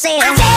say